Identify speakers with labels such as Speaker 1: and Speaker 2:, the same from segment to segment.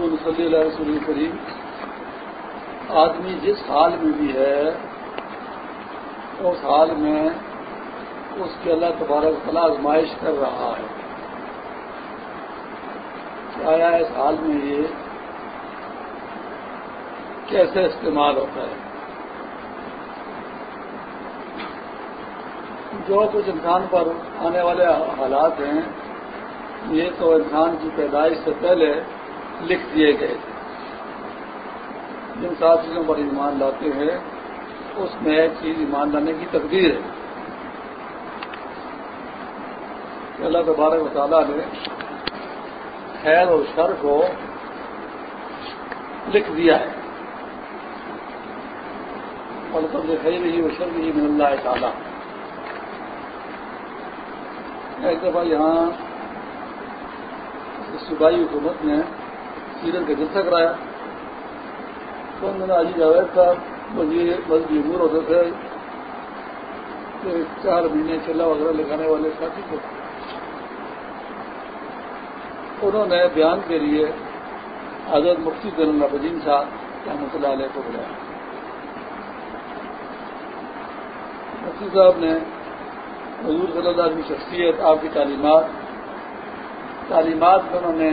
Speaker 1: صلی اللہ رسول کریم آدمی جس حال میں بھی ہے، اس حال میں اس کے اللہ تبارک تعالیٰ آزمائش کر رہا ہے۔ آیا اس حال میں یہ کیسے استعمال ہوتا ہے؟ جو کچھ انسان پر آنے والے حالات ہیں، یہ تو انسان کی پیدائش سے پہلے لکھ دیے گئے۔ جن سات چیزوں پر ایمان لاتے ہیں، اس میں ایک چیز ایمان لانے کی تقدیر ہے۔ اللہ تبارک مطالعہ نے خیر اور شر کو لکھ دیا ہے۔ اور سب خیر رہی وہ شر بھی من اللہ تعالیٰ ایک دفعہ یہاں صوبائی حکومت نے سیرت کا جلسہ کرایا تو انہوں نے عجیب جاوید صاحب مزید مزدور ہوتے تھے۔ چار مہینے چلا وغیرہ لگانے والے ساتھی تھے انہوں نے بیان کے لیے حضرت مفتی دن اللہ بدین صاحب رحمۃ اللہ علیہ کو بلایا۔ مفتی صاحب نے حضور صلی اللہ علیہ شخصیت، آپ کی تعلیمات تعلیمات میں انہوں نے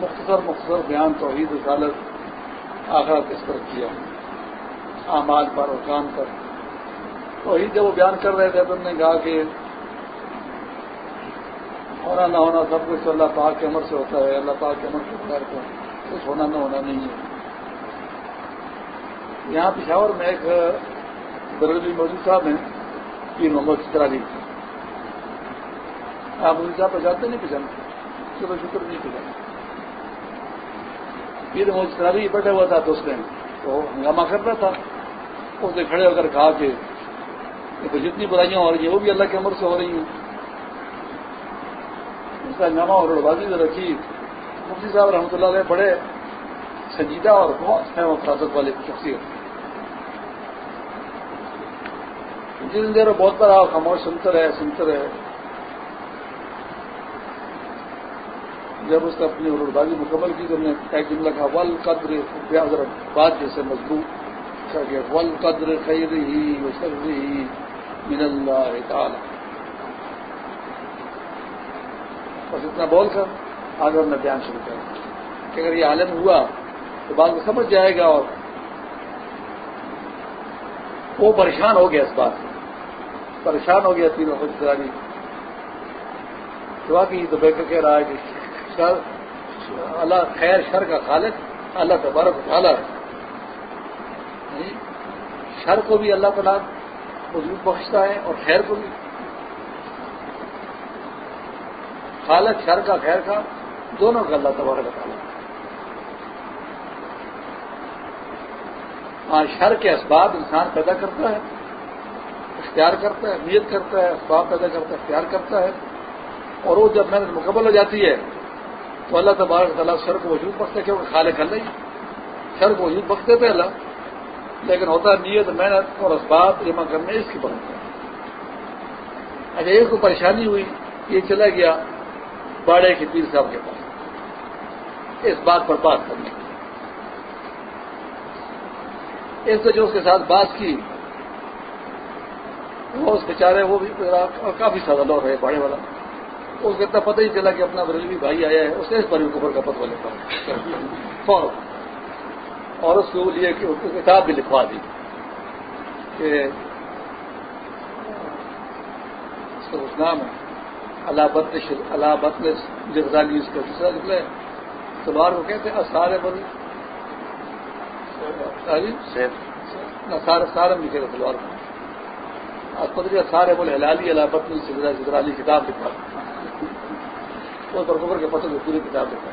Speaker 1: مختصر مختصر بیان توحید رسالت آخرت اس پر کیا۔ اعمال پر اور کام پر۔ توحید جب وہ بیان کر رہے تھے تو انہوں نے کہا کہ ہونا نہ ہونا سب کچھ اللہ پاک کے عمر سے ہوتا ہے، اللہ پاک کے عمر کے بغیر کو کچھ ہونا نہ ہونا نہیں ہے۔ یہاں پشاور میں ایک برولی مودی صاحب ہیں پیر محمد چترالی آپ مودی صاحب پہچانتے نہیں پہچانتے؟ چلو شکر نہیں پہچانتے۔ پیر محمد چترالی بیٹھا ہوا تھا تو اس نے تو ہنگامہ کر رہا تھا۔ اس نے کھڑے ہو کر کہا کہ جتنی برائیاں ہو رہی ہیں، وہ بھی اللہ کے عمر سے ہو رہی ہیں۔ اس کا ہنگامہ اور بازی میں رکھی۔ مفتی صاحب رحمۃ اللہ علیہ بڑے سنجیدہ اور بہت اہم افرادت والے شخصیت جن دیر بہت بڑا خاموش سنتے رہے سنتے رہے۔ جب اس نے اپنی عرور بازی مکمل کی تو ہم نے ایک جملہ کہا ول قدر بات جیسے مضبوط ول قدر خیر ہی ہی من اللہ تعالی بس اتنا بول کر آگے ہم نے بیان شروع کیا کہ اگر یہ عالم ہوا تو بعد میں سمجھ جائے گا اور وہ پریشان ہو گیا اس بات سے۔ پریشان ہو گیا تینوں خوش گرانی دعا کی تو بہتر کہہ رہا ہے کہ شر اللہ خیر شر کا خالق اللہ تبارک تعالیٰ یعنی شر کو بھی اللہ تعالیٰ وجود بخشتا ہے اور خیر کو بھی۔ خالق شر کا خیر کا دونوں کا اللہ تبارک تعالیٰ۔ ہاں شر کے اسباب انسان پیدا کرتا ہے، اختیار کرتا ہے، نیت کرتا ہے، اسباب پیدا کرتا ہے، اختیار کرتا ہے۔ اور وہ جب محنت مکمل ہو جاتی ہے تو اللہ تبارک تعالیٰ شر کو وجود بخشتے کیونکہ خالق کر نہیں۔ شر کو وجود بخشتے تھے اللہ۔ لیکن ہوتا ہے نیت، محنت اور اسباب جمع کرنے اس کی بنتا ہے۔ اگر ایک کو پریشانی ہوئی، یہ چلا گیا باڑے کے پیر صاحب کے پاس۔ اس بات پر بات کرنے کی۔ اس نے جو اس کے ساتھ بات کی، وہ اس بیچارے، وہ بھی کافی سادہ لوگ ہے، باڑے والا۔ اس کو اتنا پتہ ہی چلا کہ اپنا بریلوی بھائی آیا ہے اس نے اس پر بھی کفر کا پتہ لکھا۔ فوراً۔ اور اس کو لیے کہ اس کو کتاب بھی لکھوا دی۔ کہ اس کا نام ہے۔ اللہ بتنس جغزالی اس کا دوسرا نکلے تلوار کو کہتے ہیں سارے بل سارے سارے لکھے گا تلوار کو۔ پدری سارے بولے ہلالی اللہ پتنی جغرالی کتاب لکھا پر قبر کے پتوں میں پوری کتاب لکھا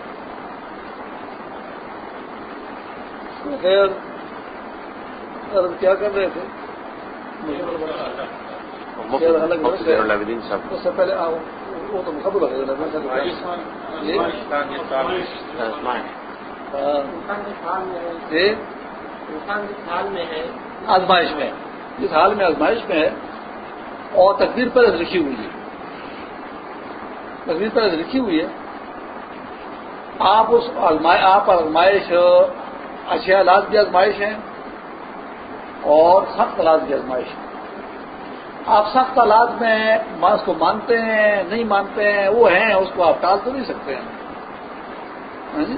Speaker 1: خیر کیا کر رہے تھے؟ اس سے پہلے وہ تو مقبول ہے آزمائش میں۔ جس حال میں آزمائش میں ہے اور تقدیر پر لکھی ہوئی ہے۔ تقدیر پر لکھی ہوئی ہے۔ آپ اس آپ آزمائش اچھے حالات کی آزمائش ہیں اور سخت حالات کی آزمائش ہے آپ سخت حالات میں اس کو مانتے ہیں، نہیں مانتے ہیں، وہ ہیں، اس کو آپ ٹال تو نہیں سکتے ہیں۔ ہاں جی؟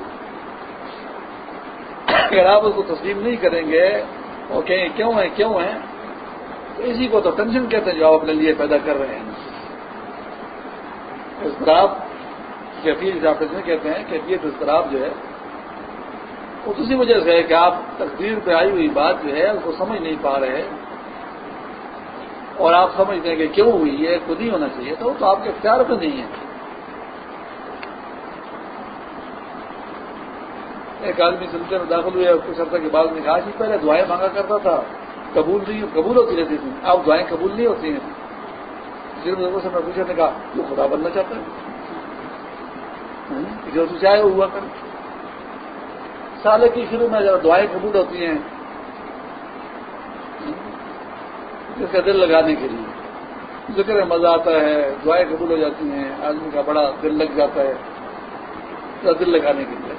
Speaker 1: اگر آپ اس کو تسلیم نہیں کریں گے اور کہیں کیوں ہیں کیوں ہیں، تو اسی کو تو ٹینشن کہتے ہیں جو آپ اپنے لیے پیدا کر رہے ہیں۔ اضطراب کیفیت آپ کہتے ہیں کیفیت اضطراب جو ہے وہ اسی وجہ سے ہے کہ آپ تقدیر پہ آئی ہوئی بات جو ہے، اس کو سمجھ نہیں پا رہے اور آپ سمجھتے ہیں کہ کیوں ہوئی ہے، خود نہیں ہونا چاہیے، تو وہ تو آپ کے اختیار پہ نہیں ہے۔ ایک آدمی سلسلے میں داخل ہوئے کچھ عرصہ کے بعد نے کہا کہ پہلے دعائیں مانگا کرتا تھا، قبول نہیں، قبول ہوتی رہتی تھی اب دعائیں قبول نہیں ہوتی ہیں۔ بزرگوں سے میں پوچھا نے کہا، وہ خدا بننا چاہتا ہے۔ جو چاہے وہ ہوا کر سال کی شروع میں جب دعائیں قبول ہوتی ہیں، اس کا دل لگانے کے لیے۔ ذکر میں مزہ آتا ہے، دعائیں قبول ہو جاتی ہیں، آدمی کا بڑا دل لگ جاتا ہے۔ دل لگانے کے لیے۔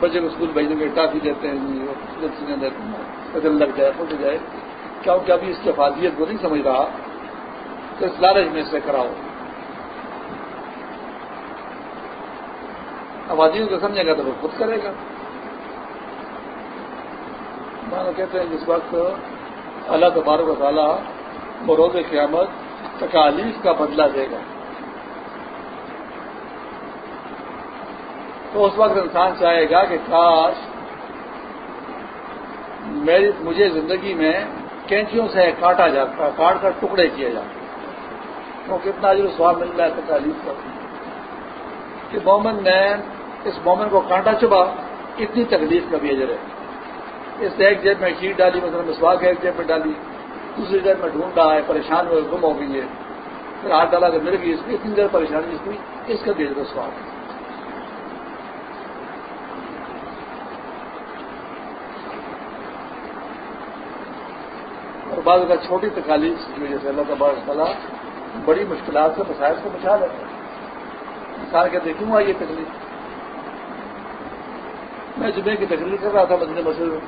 Speaker 1: بچے کو اسکول بھیجنے کے ٹافی دیتے ہیں جی، دیتے ہیں۔ دل لگ جائے، پھٹ جائے۔ کیونکہ ابھی اس کی افادیت کو نہیں سمجھ رہا۔ تو اس لالچ میں سے کراؤ افادیت کو سمجھے گا تو وہ خود کرے گا مانو کہتے ہیں جس وقت اللہ تبارک و تعالیٰ بروز قیامت تکالیف کا بدلہ دے گا تو اس وقت انسان چاہے گا کہ کاش میری مجھے زندگی میں کینچیوں سے کاٹا جاتا کاٹ کر ٹکڑے کیے جاتے تو کتنا جو سواب مل رہا ہے تکالیف کا کہ مومن نے اس مومن کو کانٹا چبا اتنی تکلیف کا بھی اجر ہے۔ اس سے ایک جیب میں شیٹ ڈالی، مثلا مسواک ایک جیب میں ڈالی، دوسری جیب میں ڈھونڈ رہا ہے پریشان ہوئے، گم ہو گئی ہے۔ پھر ہاتھ ڈالا کہ مل گئی اس کی اتنی دیر پریشانی جس ہوئی اس کا بھی سواب ہے اور بعض اگر چھوٹی تکالیف کی وجہ سے اللہ تبارک تعالیٰ بڑی مشکلات سے مسائل کو بچا لیتے ہیں۔ انسان کہتے کیوں آئی یہ تکلیف؟ میں جمعے کی تقریر کر رہا تھا مدنی مسجد میں۔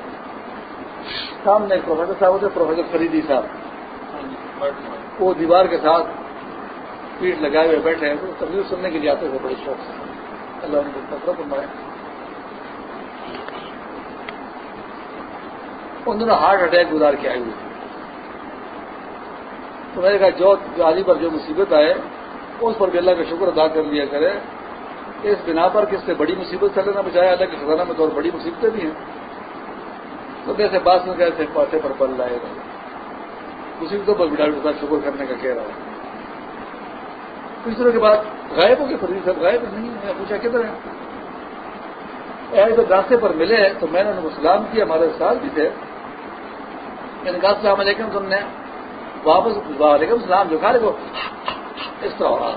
Speaker 1: سامنے ایک پروفیسر صاحب ہوتے پروفیسر فریدی صاحب۔ وہ دیوار کے ساتھ پیٹ لگائے ہوئے بیٹھے ہیں۔ تو تقریر سننے کے لیے آتے تھے، بڑے شوق سے۔ اللہ ان کو نفرت فرمائے۔ ان دنوں ہارٹ اٹیک گزار کے آئے ہوئے تھے۔ تو میں نے کہا، جو آدمی پر جو مصیبت آئے، اس پر بھی اللہ کا شکر ادا کر لیا کرے۔ اس بنا پر کس سے بڑی مصیبت سے لینا بچایا؟ اللہ کے خزانہ میں تو اور بڑی مصیبتیں بھی ہیں۔ تو جیسے بات میں گئے تھے پاسے پر پل لائے۔ گا مصیبتوں پر ڈاکٹر صاحب شکر کرنے کا کہہ رہا ہوں۔ دوسرے کے بعد غائب ہو گئے فرید صاحب۔ غائب نہیں میں پوچھا، کدھر ہے ایسے راستے پر ملے تو میں نے ان کو سلام کیا۔ ہمارے ساتھ بھی تھے۔ میں نے کہا، السلام علیکم تم نے۔ واپس وعلیکم السلام جو کھا رہے اس طرح ہو رہا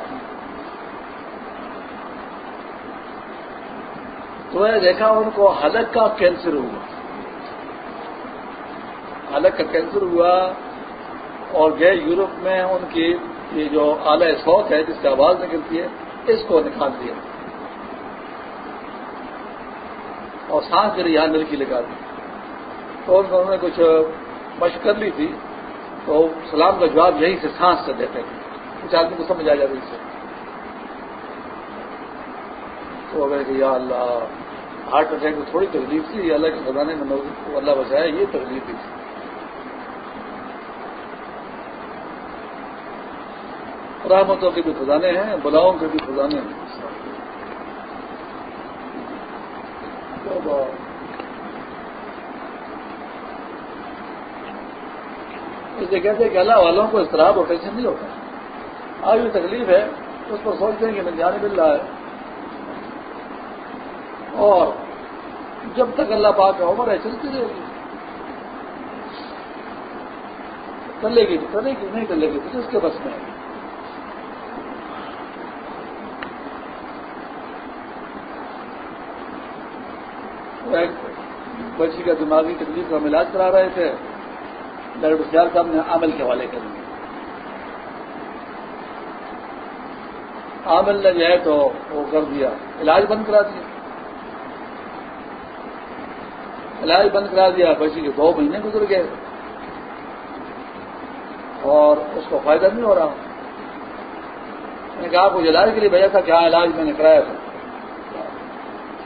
Speaker 1: تو میں نے دیکھا ان کو حلق کا کینسر ہوا۔ حلق کا کینسر ہوا اور گئے یورپ میں ان کی یہ جو اعلی سوت ہے، جس سے آواز نکلتی ہے، اس کو نکال دیا۔ اور سانس میری یہاں مل کی لگا دی۔ تو انہوں نے کچھ مشق کر لی تھی۔ تو سلام کا جواب یہیں سے سانس سے دیتے تھے کچھ آدمی کو سمجھ آ جاتی سے۔ تو اگر کہ یا اللہ، ہارٹ اٹیک میں تھوڑی تکلیف تھی اللہ کے خزانے میں اللہ بچایا، یہ تکلیف تھی۔ رحمتوں کے بھی خزانے ہیں، بلاؤں کے بھی خزانے ہیں۔ اس لیے کہتے ہیں کہ اللہ والوں کو اضطراب اور ٹینشن نہیں ہوتا۔ آج بھی تکلیف ہے، اس پر سوچتے ہیں کہ میں جانے مل رہا ہے۔ اور جب تک اللہ پاک کا عمر ہے چلتی رہے گی۔ چلے گی چلے گی، نہیں چلے گی تو اس کے بس میں۔ بچی کا دماغی تکلیف کا ہم علاج کرا رہے تھے۔ ڈاکٹر صاحب نے عمل کے حوالے کر دیا عامل نے جو ہے تو وہ کر دیا۔ علاج بند کرا دیا۔ علاج بند کرا دیا۔ بچی کے دو مہینے گزر گئے۔ اور اس کو فائدہ نہیں ہو رہا۔ میں نے کہا آپ کو علاج کے لیے بھیجا تھا کیا ہاں، علاج میں نے کرایا تھا۔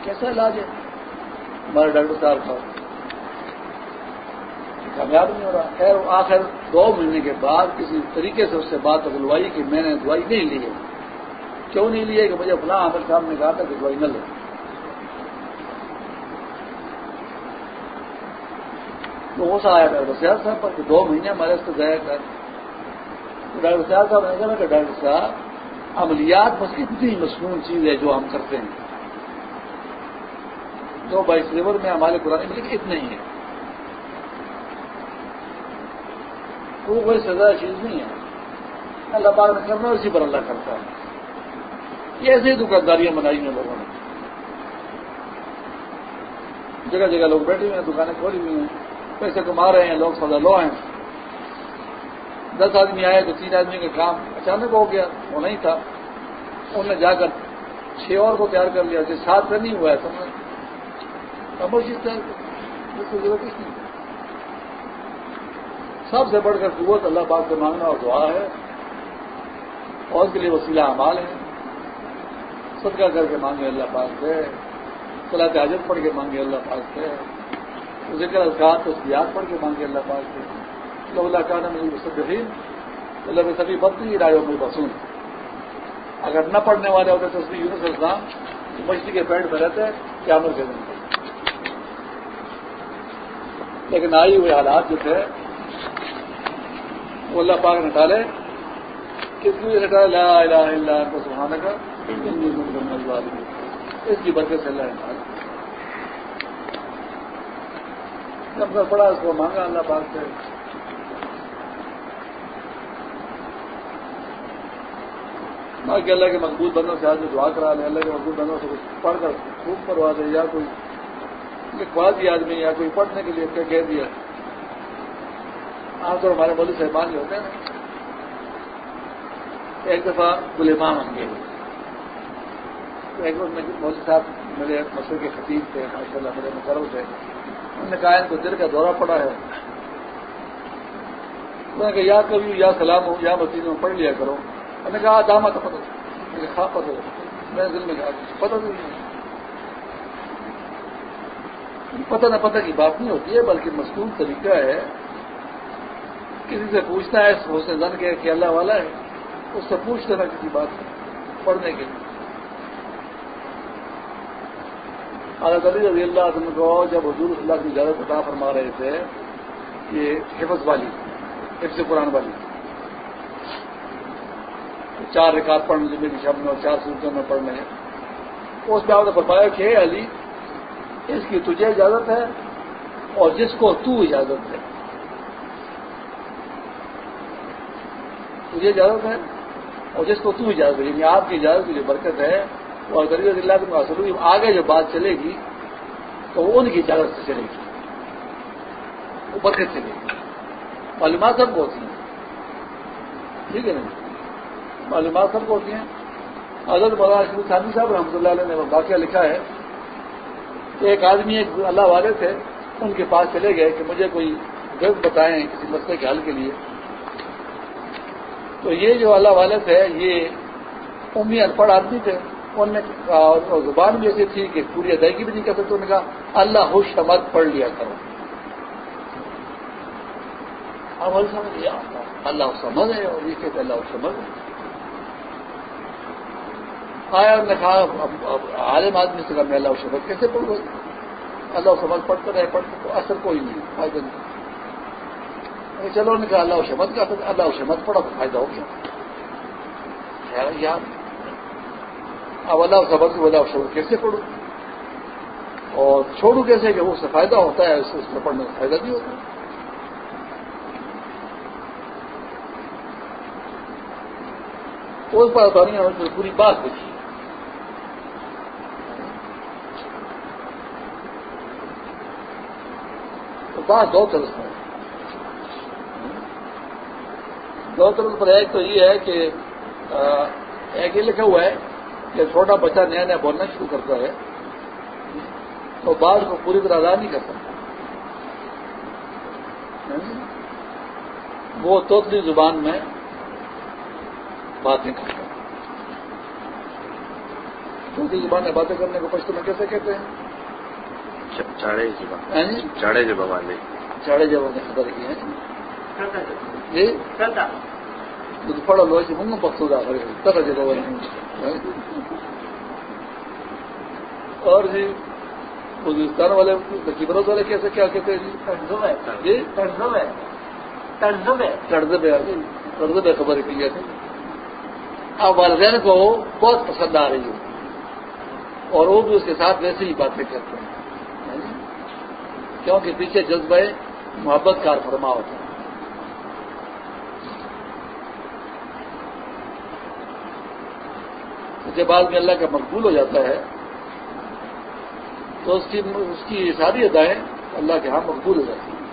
Speaker 1: کیسا علاج ہے؟ ہمارے ڈاکٹر صاحب کا۔ کامیاب نہیں ہو رہا۔ خیر آخر دو مہینے کے بعد کسی طریقے سے اس سے بات اگلوائی کہ میں نے دوائی نہیں لی ہے۔ کیوں نہیں لی ہے کہ مجھے فلاں عامر صاحب نے کہا تھا کہ دوائی نہ لے۔ تو غصہ آیا ڈاکٹر سیاد صاحب پر کہ دو مہینے ہمارے اس کو ضائع کر۔ ڈاکٹر سیاد صاحب نے کہا کہ ڈاکٹر صاحب، عملیات بس اتنی مصنون چیز ہے جو ہم کرتے ہیں۔ جو بائیس لیور میں ہمارے قرآن میں اتنے ہی ہے وہ کوئی سزا چیز نہیں ہے۔ اللہ پاک نے کرنا اسی پر اللہ کرتا ہے۔ یہ ایسے ہی دکانداریاں بنائی ہیں لوگوں نے۔ جگہ جگہ لوگ بیٹھے ہوئے ہیں، دکانیں کھولی ہوئی ہیں۔ پیسے کما رہے ہیں، لوگ سزا لو ہیں۔ دس آدمی آئے تو تین آدمی کا کام اچانک ہو گیا، وہ نہیں تھا۔ انہوں نے جا کر چھ اور کو تیار کر لیا، جس ساتھ میں نہیں ہوا ہے۔ سب نے چیز تیار ضرورت نہیں۔ سب سے بڑھ کر قوت اللہ پاک سے مانگنا اور دعا ہے۔ اور اس کے لیے وسیلہ اعمال ہے صدقہ کر کے مانگے اللہ پاک سے۔ صلاح حاجت پڑھ کے مانگے اللہ پاک سے۔ ذکر اذکار تصویرات پڑھ کے مانگے اللہ پاک سے۔ اللہ اللہ کا نام مصدقین اللہ میں سبھی بدنی رائے میں بسون اگر نہ پڑھنے والے ہوتے تو اس یونس اسلام مچھلی کے پیٹ میں رہتے کیا مر کے لیکن آئی ہوئے حالات جو تھے وہ اللہ پاک نے ڈالے کس لیے لا الہ الا انت سبحانک انی کنت من الظالمین۔ اس کی برکت سے اللہ نے جب سر پڑا اس کو مانگا، اللہ پاک سے۔ باقی اللہ کے مضبوط بندوں سے آج دعا کرا لے اللہ کے مضبوط بندوں سے کچھ پڑھ کر خوب کروا دے یا کوئی لکھوا دیا آدمی یا کوئی پڑھنے کے لیے کہہ دیا۔ عام طور ہمارے مولوی صاحبان جو ہوتے ہیں نا۔ ایک دفعہ گلیما گئے۔ ایک دفعہ مولوی صاحب میرے مسئلے کے خطیب تھے ماشاء اللہ میرے مقرر تھے۔ انہوں نے کہا، ان کو دل کا دورہ پڑا ہے۔ انہوں نے کہا، یا کبھی، یا سلام ہو، یا مسیح میں پڑھ لیا کرو۔ انہوں نے کہا داما تو پتہ خواہ پتہ میں دل میں کہا، پتہ نہیں۔ پتہ نہ پتہ کی بات نہیں ہوتی ہے، بلکہ مصنوع طریقہ ہے۔ کسی سے پوچھنا ہے حسن زن کے کہ اللہ والا ہے، اس سے پوچھ لینا کسی بات پڑھنے کے لیے۔ اللہ علی رضی اللہ عنہ کو جب حضور صلی اللہ کی اجازت عطا فرما رہے تھے، یہ حفظ والی، حفظ قرآن والی۔ چار ریکارڈ پڑھنے جمعے کی شب میں اور چار سوچوں میں پڑھنے ہیں۔ اس میں آپ نے فرمایا کہ علی، اس کی تجھے اجازت ہے اور جس کو تو اجازت ہے۔ تجھے اجازت ہے اور جس کو تو اجازت ہے یعنی آپ کی اجازت کی جو برکت ہے وہ غریب اللہ کے حاصل آگے جو بات چلے گی، تو وہ ان کی اجازت سے چلے گی۔ وہ برکت چلے گی۔ معلومات سب کو ہوتی ہیں۔ ٹھیک ہے نا جی؟ معلومات سب کو ہوتی ہیں۔ حضرت مولانا شریف خانی صاحب رحمۃ اللہ علیہ نے واقعہ لکھا ہے۔ کہ ایک آدمی، ایک اللہ والے تھے ان کے پاس چلے گئے کہ مجھے کوئی غرض بتائیں کسی مسئلے کے حل کے لیے۔ تو یہ جو اللہ والے تھے، یہ امی ان پڑھ آدمی تھے، ان نے زبان بھی ایسی تھی کہ پوری ادائیگی بھی نہیں کر سکتے، انہوں نے کہا، اللہ خوش شمد پڑھ لیا کرو۔ اب سمجھ لیا اللہ سمجھ ہے، اور یہ کہتے اللہ سمجھ آیا، انہوں نے کہا عالم آدمی سے کہا، میں اللہ شمد کیسے پڑھوں؟ اللہ سمجھ پڑھتے رہے پڑھتے تو اثر کوئی نہیں، فائدہ نہیں۔ چلو نے کہا اللہ شمت کا اللہ شمت پڑا تو فائدہ ہو گیا۔ یار اب اللہ سبق اللہ شمت کیسے پڑھوں اور چھوڑوں کیسے کہ اس سے فائدہ ہوتا ہے، اس میں پڑھنے سے فائدہ نہیں ہوتا۔ اس پر ہمیں پوری بات دیکھی۔ تو بات دو طرف ہے۔ طرف پر ایک تو یہ ہے کہ ایک یہ لکھا ہوا ہے کہ چھوٹا بچہ نیا نیا بولنا شروع کرتا ہے تو بعض کو پوری طرح ادا نہیں کرتا وہ توتلی زبان میں باتیں کرتا ہے۔ توتلی زبان میں باتیں کرنے کو پشتو میں کیسے کہتے ہیں؟
Speaker 2: چاڑے زبان۔ چاڑے جب والے
Speaker 1: چاڑے جب نے خبر کی ہیں جی اور جی والے والے کیسے کیا کہتے ہیں جی خبر کی ہے اب والدین کو بہت پسند آ رہی ہے اور وہ بھی اس کے ساتھ ویسے ہی باتیں کرتے ہیں کیونکہ پیچھے جذبہ محبت کار فرما ہوتا ہے جب آدمی اللہ کا مقبول ہو جاتا ہے، تو اس کی اس کی ساری ادائیں اللہ کے ہاں مقبول ہو جاتی ہیں۔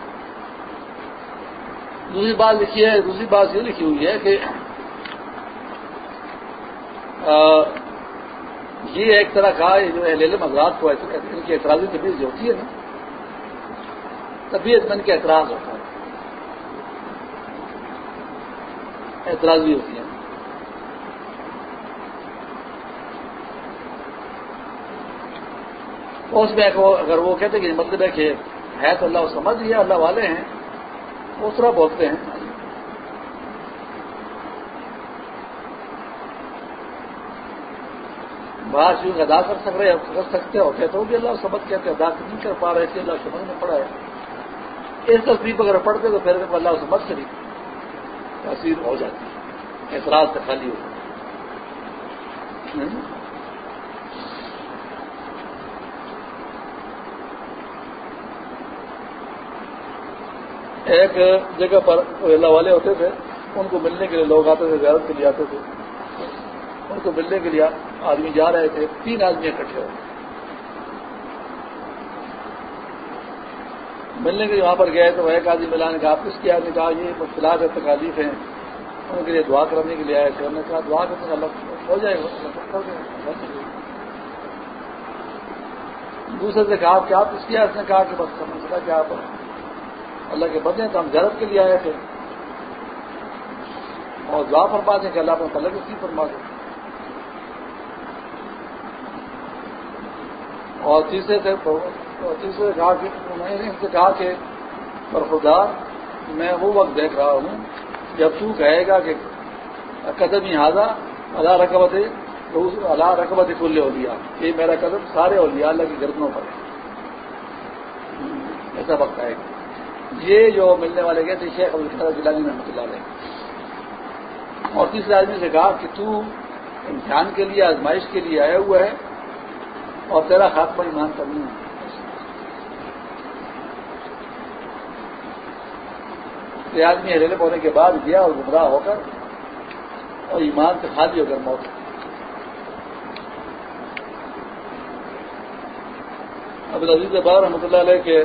Speaker 1: دوسری بات لکھی ہے، دوسری بات یہ لکھی ہوئی ہے کہ یہ ایک طرح کا جو ہے لیلم حضرات کو ان کی اعتراضی طبیعت جو ہوتی ہے نا، طبیعت میں ان کے اعتراض ہوتا ہے۔ اعتراض بھی ہوتی ہے اس میں اگر وہ کہتے کہ مطلب ہے کہ ہے تو اللہ سمجھ لیا اللہ والے ہیں۔ اس طرح بولتے ہیں۔ بات چیز ادا کر سک رہے کر سکتے ہوتے تو بھی اللہ سمجھ کہتے ادا نہیں کر پا رہے تھے، اللہ سمجھ میں پڑا ہے۔ اس تصویر اگر پڑھتے تو پھر اللہ سمجھ سے بھی تصویر ہو جاتی ہے۔ اعتراض سے خالی ہو ایک جگہ پر اللہ والے ہوتے تھے، ان کو ملنے کے لیے لوگ آتے تھے، زیارت کے لیے آتے تھے۔ ان کو ملنے کے لیے آدمی جا رہے تھے، تین آدمی اکٹھے ہو ملنے کے لیے وہاں پر گئے تو ایک آدمی ملا، نے کہا، آپ کس کی آدمی؟ کہا، یہ مشکلات ہے تکالیف ہیں۔ ان کے لیے دعا کرنے کے لیے آئے تھے۔ انہوں نے کہا، دعا کرنے کا اللہ ہو جائے گا دوسرے سے کہا کہ آپ کس کی اس نے کہا کہ بس سمجھتا کہ آپ اللہ کے بدلے تو ہم زیارت کے لیے آئے تھے۔ اور دعا فرما دیں کہ اللہ اپنے طلب اس کی فرما دیں اور تیسرے سے تیسرے کہا کہ میں نے ان سے کہا کہ خدا، میں وہ وقت دیکھ رہا ہوں جب تو کہے گا کہ قدم ہی حاضہ اللہ رقبت اللہ رقبت کل اولیا یہ میرا قدم سارے اولیاء اللہ کی گردنوں پر ہے۔ ایسا وقت آئے گا۔ یہ جو ملنے والے گئے تھے شیخ ابو جلانی محمد اللہ علیہ۔ اور تیسرے آدمی سے کہا کہ تو امتحان کے لیے، آزمائش کے لیے آیا ہوا ہے اور تیرا خاتمہ ایمان کرنی ہے۔ یہ آدمی ہریلے ہونے کے بعد گیا اور گمراہ ہو کر اور ایمان سے خالی ہو کر موت اب عزیز بار رحمۃ اللہ علیہ کے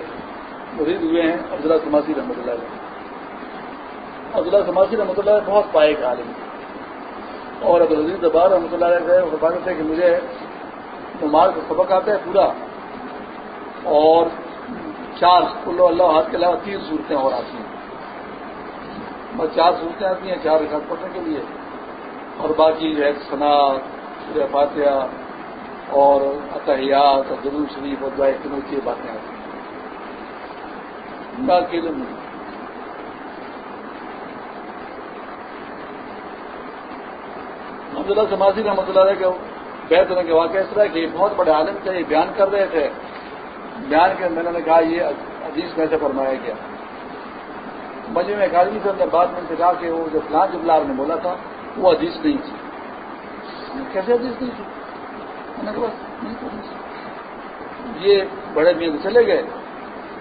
Speaker 1: مرید ہوئے ہیں عبداللہ سماسی رحمۃ اللہ علیہ۔ عبداللہ سماسی رحمۃ اللہ علیہ بہت پائے کا عالم اور عبدالعزیز دبار رحمۃ اللہ علیہ وہ فرماتے تھے کہ مجھے نماز کا سبق آتا ہے پورا اور چار کلو اللہ ہاتھ کے علاوہ تین صورتیں اور آتی ہیں۔ بس چار صورتیں آتی ہیں، چار رکعت پڑھنے کے لیے۔ اور باقی جو ہے سنا فاتحہ اور اتحیات اور ضرور شریف اور دعائیں کی باتیں آتی ہیں۔ کے علم نہیں اللہ سماسی رحمۃ اللہ کے بیت ہونے کے واقعہ اس طرح کہ بہت بڑے عالم تھے، یہ بیان کر رہے تھے۔ بیان کے میں نے کہا یہ حدیث میں سے فرمایا گیا۔ مجھے میں ایک آدمی سے بات میں سے کہا کہ وہ جو فلاں جبلار نے بولا تھا، وہ حدیث نہیں تھی۔ کیسے حدیث نہیں تھی۔ یہ بڑے میر چلے گئے۔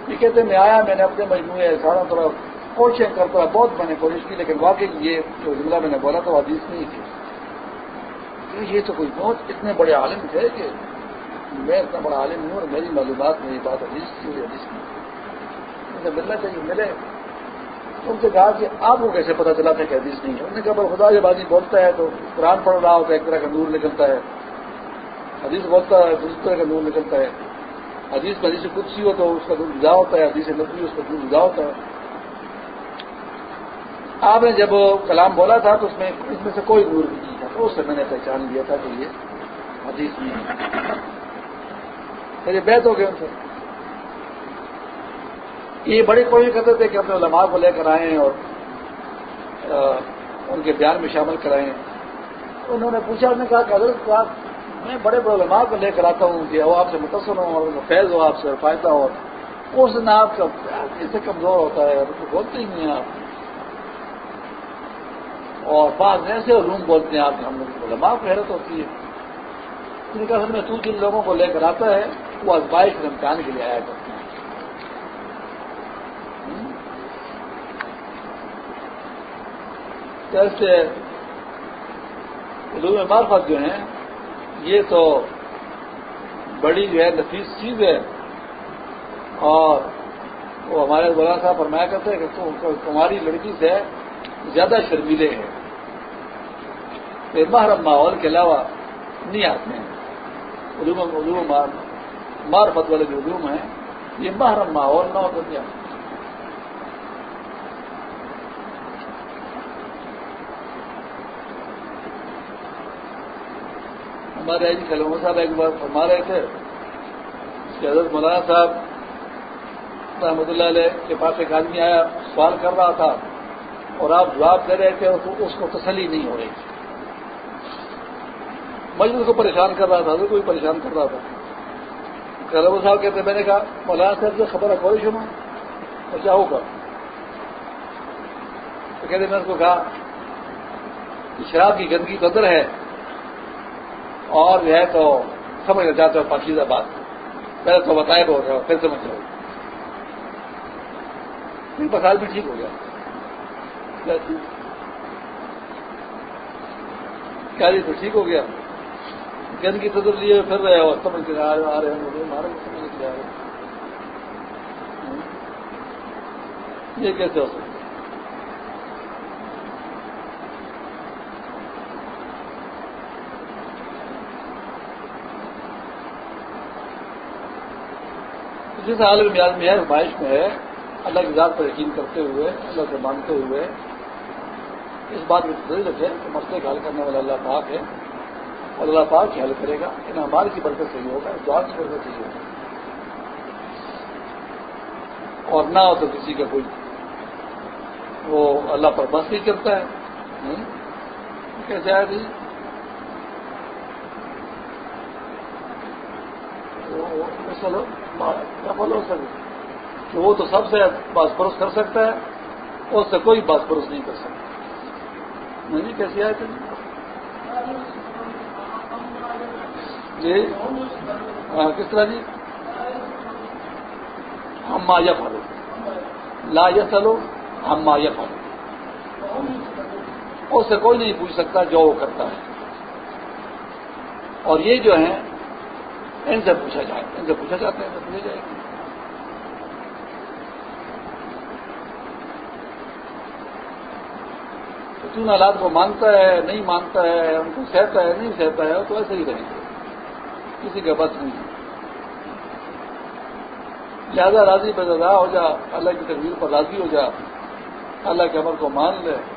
Speaker 1: یہ کہتے میں آیا، میں نے اپنے مجموعے سارا طرف کوشش کرتا بہت میں نے کوشش کی، لیکن واقعی یہ جو جملہ میں نے بولا تھا وہ حدیث نہیں تھی یہ تو کوئی بہت اتنے بڑے عالم تھے کہ میں اتنا بڑا عالم ہوں اور میری معلومات میں یہ بات حدیث کی ہوئی حدیث کی ملنا چاہیے، ملے۔ ان سے کہا کہ آپ کو کیسے پتا چلا تھا کہ حدیث نہیں ہے؟ انہوں نے کہا پر خدا جب آدمی بولتا ہے، تو قرآن پڑھ رہا ہوتا ہے ایک طرح کا نور نکلتا ہے۔ حدیث بولتا ہے دوسری طرح کا نور نکلتا ہے۔ حدیث میں حدیث کچھ سی ہو تو اس کا دور جدا ہوتا ہے، حدیث نبی اس کا دور جدا ہوتا ہے۔ آپ نے جب کلام بولا تھا تو اس میں اس میں سے کوئی نور نہیں تھا، تو اس سے میں نے پہچان لیا تھا کہ یہ حدیث نہیں ہے۔ بیت ہو گئے ان سے۔ یہ بڑی کوشش کرتے تھے کہ اپنے علماء کو لے کر آئیں اور ان کے بیان میں شامل کرائیں۔ انہوں نے پوچھا، انہوں نے کہا کہ حضرت آپ میں بڑے بڑے علماء کو لے کر آتا ہوں کہ وہ آپ سے متصر ہوں اور فیض ہو آپ سے، فائدہ ہو اس دن آپ کا سے کمزور ہوتا ہے تو بولتے ہی نہیں ہیں آپ۔ اور بعض ایسے علوم بولتے ہیں، آپ ہم لوگ علماء کو حیرت ہوتی ہے۔ ان کا میں تو جن لوگوں کو لے کر آتا ہے، وہ ازبائش رمضان کے لیے آیا کرتے ہیں۔ کیسے علوم معرفت جو ہیں یہ تو بڑی جو ہے نفیس چیز ہے اور وہ ہمارے مولانا صاحب فرمایا کرتے ہیں کہ تمہاری لڑکی سے زیادہ شرمیلے ہیں۔ محرم ماحول کے علاوہ نہیں آتے ہیں۔ علوم علوم معرفت والے جو علوم ہیں، یہ محرم ماحول نہ ہو نہیں آتے ہمارے جی کلم صاحب ایک بار فرما رہے تھے۔ کہ حضرت مولانا صاحب رحمۃ اللہ علیہ کے پاس ایک آدمی آیا، سوال کر رہا تھا اور آپ جواب دے رہے تھے، اس کو تسلی نہیں ہو رہی۔ تھی مجلس کو پریشان کر رہا تھا، حضرت کو بھی پریشان کر رہا تھا۔ کلم صاحب کہتے، میں نے کہا، مولانا صاحب سے خبر ہے کوئی سنو۔ تو کیا ہوگا تو کہتے، میں اس کو کہا، کہ شراب کی گندگی تو ہے اور جو ہے تو سمجھنا چاہتے ہو، پاکیزہ بات۔ پہلے تو بتائے ہو رہے ہو پھر سمجھ جاؤ۔ بسال بھی ٹھیک ہو گیا۔ کیا جی تو ٹھیک ہو گیا۔ گند کی تدر لیے پھر رہے ہو، سمجھ کے آ رہے ہیں ہمارے سمجھ کے آ رہے یہ کیسے ہو سکتا جس حال میں آدمی ہے نمائش میں ہے، اللہ کی ذات پر یقین کرتے ہوئے، اللہ سے مانتے ہوئے، اس بات میں تصویر رکھے کہ مسئلے کا حل کرنے والا اللہ پاک ہے اور اللہ پاک ہی حل کرے گا ان ہمارے کی برکت صحیح ہوگا دعا کی برکت صحیح ہوگا۔ اور نہ ہو تو کسی کا کوئی، وہ اللہ پر بس نہیں کرتا ہے۔ کیسے آیا جی چلو۔ بولو سر کہ وہ تو سب سے باس پروس کر سکتا ہے، اس سے کوئی باس پروس نہیں کر سکتا۔ نہیں کیسی آئے تھے جی؟ ہاں، کس طرح جی؟ ہم ما یا پھلو لا یا چلو ہم ما یا پھلو اس سے کوئی نہیں پوچھ سکتا جو وہ کرتا ہے۔ اور یہ جو ہیں ان سے پوچھا جائے ان سے پوچھا جاتا ہے پوچھا جائے گا تون حالات کو مانتا ہے، نہیں مانتا ہے، ان کو سہتا ہے، نہیں سہتا ہے تو ایسے ہی رہیں گے۔ کسی کا بس نہیں۔ لہذا راضی پہ ہو جا، اللہ کی تقریر پر راضی ہو جا۔ اللہ کے عمر کو مان لے۔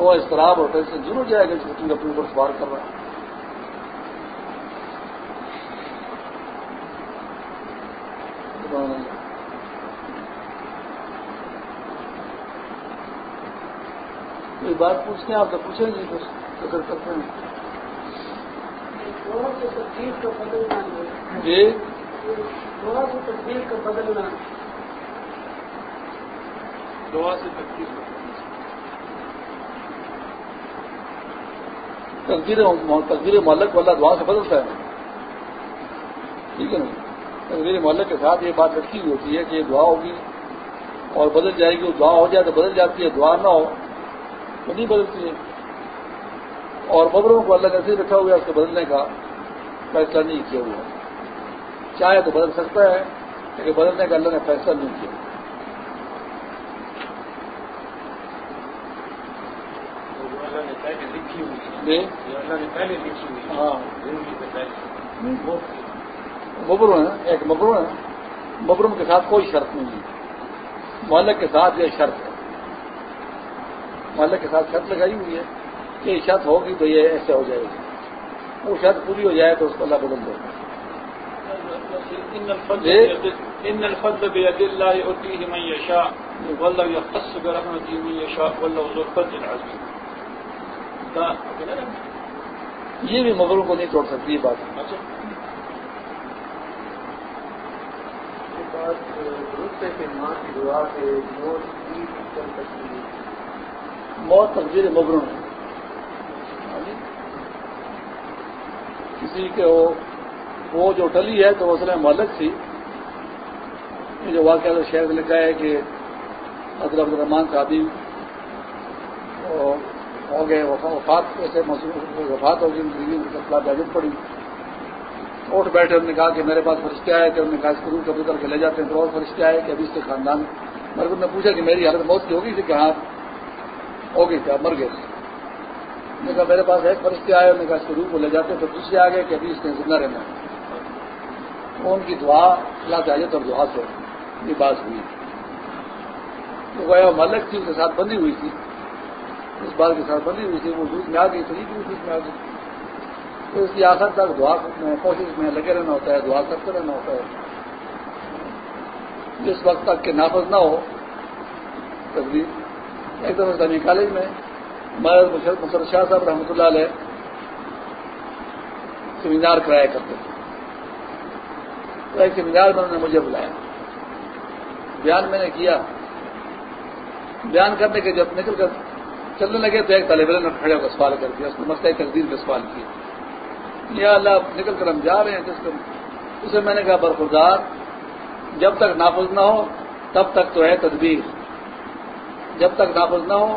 Speaker 1: تو اس طرح اور ٹینشن ضرور جائے گا جس کو اپنے اوپر سوار کر رہا ہے کوئی بات پوچھتے ہیں آپ تو پوچھیں گے تو فکر کرتے ہیں۔ جی؟ دعا سے تکلیف تقدیر تقدیر مالک والا دعا سے بدلتا ہے۔ ٹھیک ہے نا؟ تقدیر مالک کے ساتھ یہ بات رکھی ہوئی ہوتی ہے کہ یہ دعا ہوگی اور بدل جائے گی، وہ دعا ہو جائے تو بدل جاتی ہے، دعا نہ ہو تو نہیں بدلتی ہے۔ اور مبروں کو اللہ نے رکھا ہوا ہے اس کے بدلنے کا فیصلہ نہیں کیا ہوا۔ چاہے تو بدل سکتا ہے، لیکن بدلنے کا اللہ نے فیصلہ نہیں کیا۔ جی؟ ہاں مبرم ہے ایک مبرم ہے مبرم کے ساتھ کوئی شرط نہیں ہے۔ مالک کے ساتھ یہ شرط ہے۔ مالک کے ساتھ شرط لگائی ہوئی ہے کہ یہ شرط ہوگی تو یہ ایسے ہو جائے گی۔ وہ شرط پوری ہو جائے تو اس کو اللہ بدل دے۔ گا
Speaker 3: ان الفضل بيد الله يؤتيه من يشاء، والله يختص برحمته من يشاء، والله ذو الفضل العظيم۔
Speaker 1: یہ بھی مغروں کو نہیں توڑ سکتی یہ بات۔ موت تقدیر ہے۔ کسی کے وہ جو ٹلی ہے تو اصل مالک تھی۔ جو واقعہ شہر لکھا ہے کہ عبد الرحمان صاحبی ہو گئے وفات ایسے وفات ہوگی عزت پڑی، اٹھ بیٹھے، انہوں نے کہا کہ میرے پاس فرشتے آئے تھے انہوں نے کہا اس کو روح کر کے لے جاتے ہیں تو اور فرشتے آئے کہ ابھی اس کے خاندان مرگ نے پوچھا کہ میری حالت موت کی ہوگی؟ تھی کہ ہاں ہو گئی تھی آپ مر گئے۔ نے کہا، میرے پاس ایک فرشتے آئے، انہوں نے کہا اس کو روح کو لے جاتے ہیں تو دوسرے آ گئے کہ ابھی اس نے زندہ رہنا تو ان کی دعا، اللہ تعالیت اور دعا سے یہ بات ہوئی۔ تو گویا ملک تھی اس کے ساتھ بندی ہوئی تھی۔ اس بات کے ساتھ بندی ہوئی تھی، وہ دودھ میں آ گئی، تو نہیں دودھ میں آ گئی۔ تو اس کی آخر تک دعا میں کوشش میں لگے رہنا ہوتا ہے، دعا کرتے رہنا ہوتا ہے۔ جس وقت تک کہ نافذ نہ ہو تصویر ایک دفعہ اسلامی کالج میں مسر شاہ صاحب رحمۃ اللہ علیہ سیمینار کرایا کرتے تھے۔ تو ایک سیمینار میں انہوں نے مجھے بلایا۔ بیان میں نے کیا۔ بیان کرنے کے جب نکل کر چلنے لگے تو ایک طالب علم نے کھڑے ہو کر سوال کر دیا، اس نے مسئلہ تقدیر کا سوال کیا۔ یا اللہ نکل کر ہم جا رہے ہیں، جس کو اسے میں نے کہا، برخوردار، جب تک نافذ نہ ہو، تب تک تو ہے تدبیر۔ جب تک نافذ نہ ہو،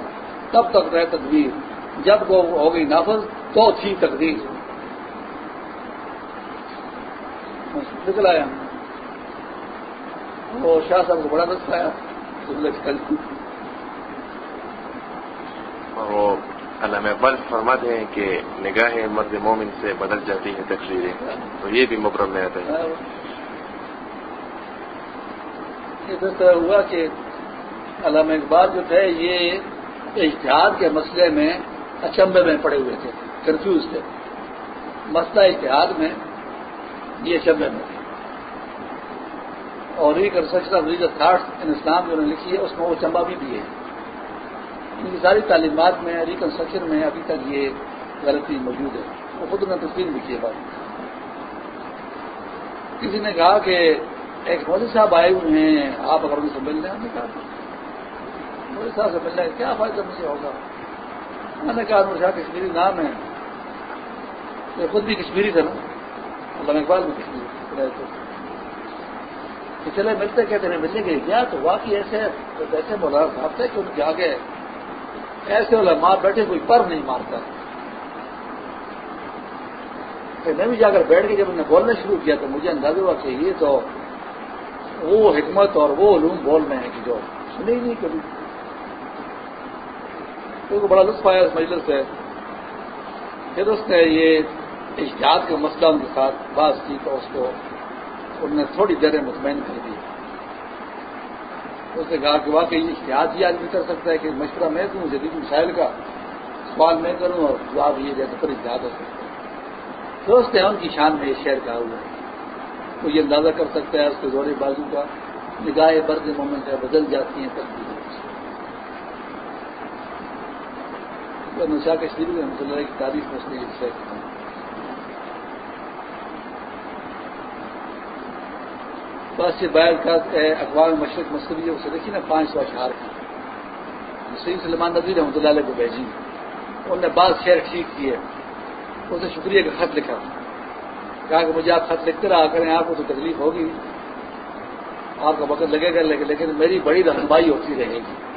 Speaker 1: تب تک تو ہے تدبیر۔ جب وہ ہو گئی نافذ، تو تھی تقدیر۔ نکل آیا۔ وہ شاہ صاحب کو بڑا دست آیا
Speaker 2: وہ علامہ اقبال فرماتے ہیں کہ نگاہ مرد مومن سے بدل جاتی ہے تقریریں۔ تو یہ بھی مبرم میں آتا ہے
Speaker 1: طرح ہوا کہ علامہ اقبال جو تھے، یہ اشتہاد کے مسئلے میں اچمبے میں پڑے ہوئے تھے کنفیوز تھے۔ مسئلہ اشتہاد میں یہ اچمبے میں تھے۔ اور reconstruction of religious thoughts in Islam جو نے لکھی ہے، اس میں وہ چمبا بھی دیے ان کی ساری تعلیمات میں ریکنسٹرکشن میں ابھی تک یہ غلطی موجود ہے۔ وہ خود نے تصویر لکھی ہے بات۔ کسی نے کہا کہ ایک مودی صاحب آئے ہوئے ہیں، آپ اگر ان سے مل رہے ہیں کہا مودی صاحب سے ملنے کا کیا فائدہ مجھے ہوگا؟ میں نے کہا مجھے کشمیری نام ہے۔ یہ خود بھی کشمیری تھا نا۔ اللہ اقبال بھی کشمیری کہ چلے ملتے کہتے ہیں ملنے کے کیا تو واقعی ایسے ایسے مولانا صاحب تھے کہ ان کے آگے ایسے علماء بیٹھے کوئی پر نہیں مارتا۔ پھر میں بھی جا کر بیٹھ کے جب انہوں نے بولنا شروع کیا تو مجھے اندازہ ہوا کہ یہ تو وہ حکمت اور وہ علوم بول رہے ہیں کہ جو سنے ہی نہیں کبھی۔ تو بڑا لطف آیا اس مجلس سے۔ پھر اس نے یہ اشتہاد کے مسئلہ ان کے ساتھ بات کی تو اس کو انہوں نے تھوڑی دیر مطمئن کر دی۔ اس نے کہا کہ واقعی اشتہاد ہی آدمی کر سکتا ہے کہ مشورہ میں دوں، جدید مسائل کا سوال میں کروں اور جواب یہ جیسے پھر اشتہاد ہو سکتا ہے۔ دوست ہے ان کی شان میں یہ شعر کہا ہوا ہے۔ وہ یہ اندازہ کر سکتا ہے اس کے زور بازو کا نگاہ برد مومنٹ ہے بدل جاتی ہیں تبدیل نشا کشمیری رحمۃ اللہ کی تعریف میں اس نے یہ شعر کیا بس یہ باہر کا اخبار مشرق مصری اسے دیکھی نا، پانچ سو اشہار کی۔ سید سلمان نبی رحمۃ اللہ علیہ کو بھیجی۔ انہوں نے بعض شعر ٹھیک کیے۔ اسے شکریہ کا خط لکھا۔ کہا کہ مجھے آپ خط لکھتے رہا کریں، آپ کو تو تکلیف ہوگی۔ آپ کا وقت لگے گا، لیکن میری بڑی رہنمائی ہوتی رہے گی۔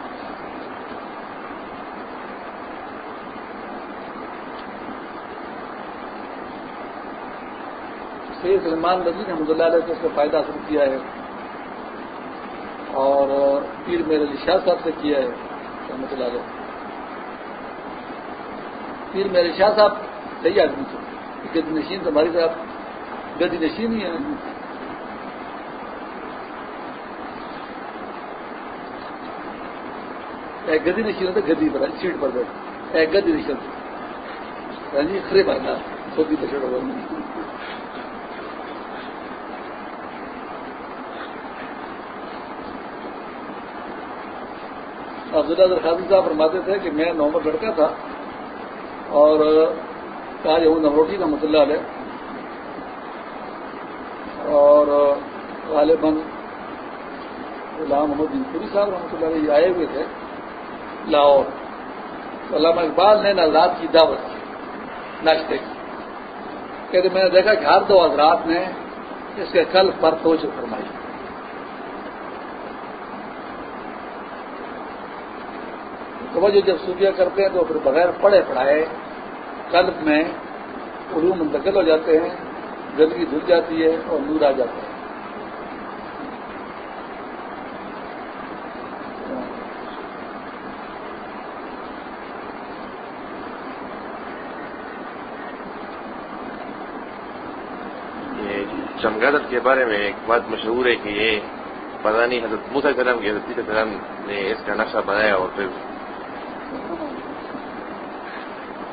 Speaker 1: سید سلمان نبی نے حمد اللہ علیہ سے اس کا فائدہ حاصل کیا ہے۔ اور پیر میر علی شاہ صاحب سے کیا ہے رحمۃ اللہ علیہ۔ پیر میر شاہ صاحب صحیح آدمی تھے۔ گدی نشین تو ہماری طرف گدی نشین ہی ہے ایک گدی نشین ہوتا گدی پر، سیٹ پر بیٹھ ایک گدی نشین۔ ہاں جی، خرے بھائی سوتی بچڑ ہو عبداللہ درخواست صاحب فرماتے تھے کہ میں نومر لڑکا تھا اور کہا ہوں نمروٹی کا مسئلہ ہے اور غالباً غلام محمد بن پوری صاحب رحمۃ اللہ علیہ یہ آئے ہوئے تھے لاہور۔ علامہ اقبال نے نظرات کی دعوت کی، ناشتے کی۔ کہتے میں نے دیکھا کہ ہر دو حضرات نے اس کے کل پر توجہ فرمائی۔ توجہ جب صوفیہ کرتے ہیں تو پھر بغیر پڑھے پڑھائے قلب میں علوم منتقل ہو جاتے ہیں زندگی دھل جاتی ہے اور نور آ جاتا ہے۔
Speaker 2: چمگادر کے بارے میں ایک بات مشہور ہے کہ یہ پتہ نہیں حضرت موسا کرم کی حضرت کرم نے اس کا نقشہ بنایا اور پھر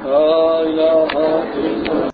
Speaker 1: لا إله إلا